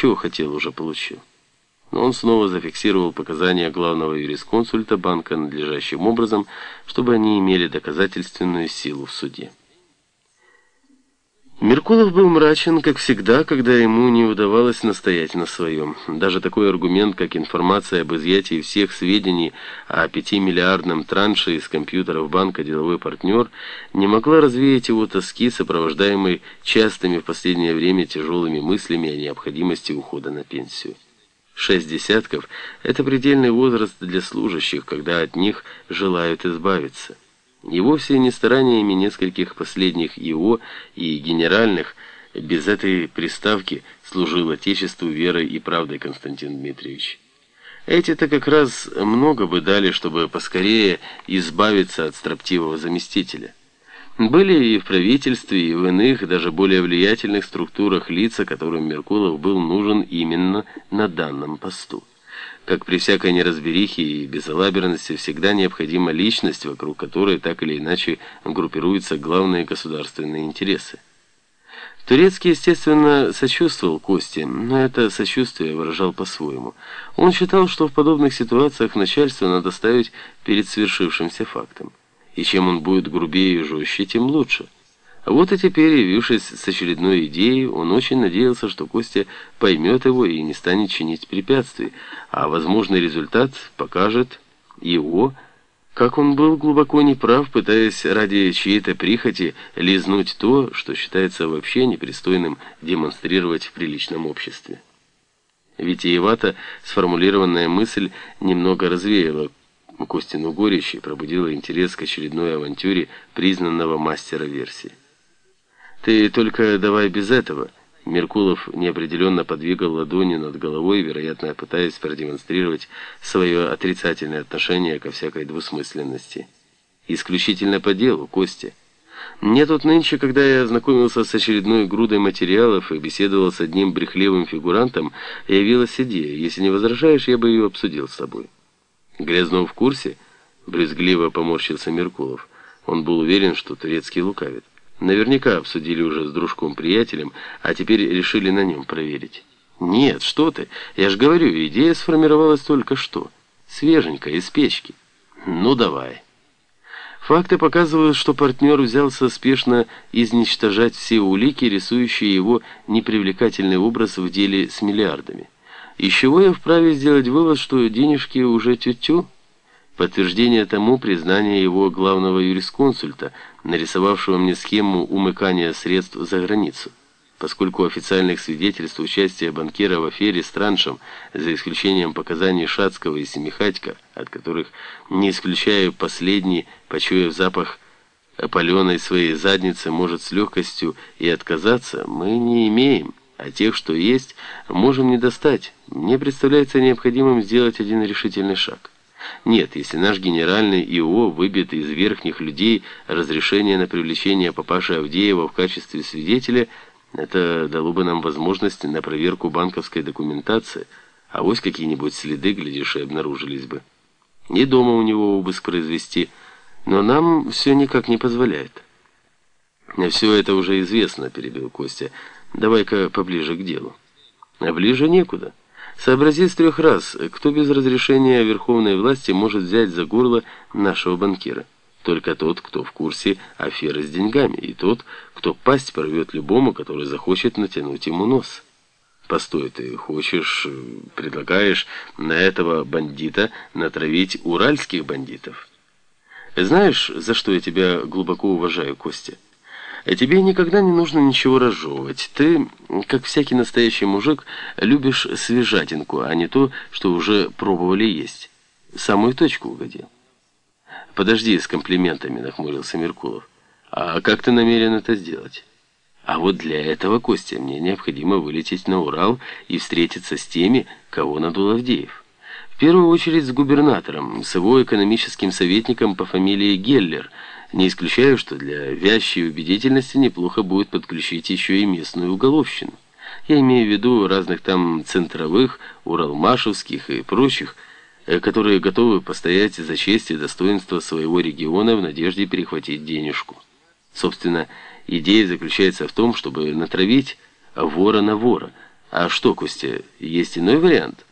Чего хотел, уже получил. Но он снова зафиксировал показания главного юрисконсульта банка надлежащим образом, чтобы они имели доказательственную силу в суде. Меркулов был мрачен, как всегда, когда ему не удавалось настоять на своем. Даже такой аргумент, как информация об изъятии всех сведений о пятимиллиардном транше из компьютеров банка «Деловой партнер» не могла развеять его тоски, сопровождаемой частыми в последнее время тяжелыми мыслями о необходимости ухода на пенсию. Шесть десятков – это предельный возраст для служащих, когда от них желают избавиться. И вовсе не стараниями нескольких последних ИО и генеральных без этой приставки служил Отечеству верой и правдой Константин Дмитриевич. Эти-то как раз много бы дали, чтобы поскорее избавиться от строптивого заместителя. Были и в правительстве, и в иных, даже более влиятельных структурах лица, которым Меркулов был нужен именно на данном посту. Как при всякой неразберихе и безалаберности всегда необходима личность, вокруг которой так или иначе группируются главные государственные интересы. Турецкий, естественно, сочувствовал Косте, но это сочувствие выражал по-своему. Он считал, что в подобных ситуациях начальство надо ставить перед свершившимся фактом. И чем он будет грубее и жестче, тем лучше. Вот и теперь, явившись с очередной идеей, он очень надеялся, что Костя поймет его и не станет чинить препятствий, а возможный результат покажет его, как он был глубоко неправ, пытаясь ради чьей-то прихоти лизнуть то, что считается вообще непристойным демонстрировать в приличном обществе. Витиевато сформулированная мысль немного развеяла Костину горечь и пробудила интерес к очередной авантюре признанного мастера версии. «Ты только давай без этого». Меркулов неопределенно подвигал ладонью над головой, вероятно, пытаясь продемонстрировать свое отрицательное отношение ко всякой двусмысленности. «Исключительно по делу, Костя. Мне тут нынче, когда я ознакомился с очередной грудой материалов и беседовал с одним брехливым фигурантом, явилась идея. Если не возражаешь, я бы ее обсудил с тобой». «Грязнов в курсе?» — брезгливо поморщился Меркулов. Он был уверен, что турецкий лукавит. Наверняка обсудили уже с дружком-приятелем, а теперь решили на нем проверить. Нет, что ты, я же говорю, идея сформировалась только что. Свеженькая, из печки. Ну давай. Факты показывают, что партнер взялся спешно изничтожать все улики, рисующие его непривлекательный образ в деле с миллиардами. Из чего я вправе сделать вывод, что денежки уже тю-тю? Подтверждение тому признание его главного юрисконсульта, нарисовавшего мне схему умыкания средств за границу. Поскольку официальных свидетельств участия банкира в афере с траншем, за исключением показаний Шацкого и Семихатько, от которых не исключаю последний, почуяв запах опаленной своей задницы, может с легкостью и отказаться, мы не имеем, а тех, что есть, можем не достать. Мне представляется необходимым сделать один решительный шаг. Нет, если наш генеральный ИО выбит из верхних людей разрешение на привлечение папаши Авдеева в качестве свидетеля, это дало бы нам возможность на проверку банковской документации, а вось какие-нибудь следы, глядишь, и обнаружились бы. И дома у него обыск произвести, но нам все никак не позволяет. «Все это уже известно», — перебил Костя. «Давай-ка поближе к делу». «А ближе некуда». Сообрази с трех раз, кто без разрешения верховной власти может взять за горло нашего банкира. Только тот, кто в курсе аферы с деньгами, и тот, кто пасть порвет любому, который захочет натянуть ему нос. Постой, ты хочешь, предлагаешь на этого бандита натравить уральских бандитов? Знаешь, за что я тебя глубоко уважаю, Костя? А тебе никогда не нужно ничего разжевывать. Ты, как всякий настоящий мужик, любишь свежатинку, а не то, что уже пробовали есть. Самую точку угодил. Подожди с комплиментами, нахмурился Меркулов. А как ты намерен это сделать? А вот для этого, Костя, мне необходимо вылететь на Урал и встретиться с теми, кого надул Авдеев. В первую очередь с губернатором, с его экономическим советником по фамилии Геллер – не исключаю, что для вящей убедительности неплохо будет подключить еще и местную уголовщину. Я имею в виду разных там центровых, уралмашевских и прочих, э, которые готовы постоять за честь и достоинство своего региона в надежде перехватить денежку. Собственно, идея заключается в том, чтобы натравить вора на вора, А что, Костя, есть иной вариант?